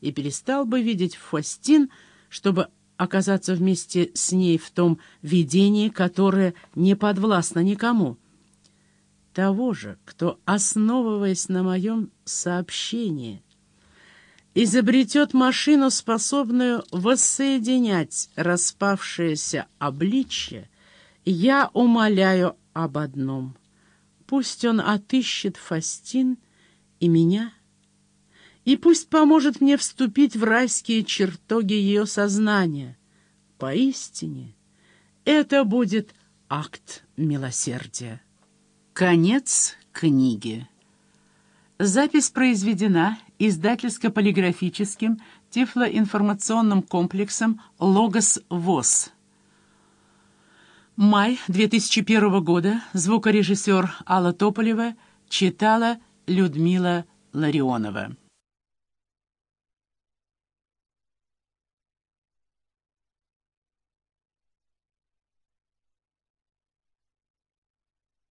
и перестал бы видеть Фастин, чтобы оказаться вместе с ней в том видении, которое не подвластно никому. Того же, кто, основываясь на моем сообщении, изобретет машину, способную воссоединять распавшееся обличье, я умоляю об одном. Пусть он отыщет Фастин и меня — и пусть поможет мне вступить в райские чертоги ее сознания. Поистине, это будет акт милосердия. Конец книги. Запись произведена издательско-полиграфическим тифлоинформационным комплексом «Логос ВОЗ». Май 2001 года. Звукорежиссер Алла Тополева читала Людмила Ларионова.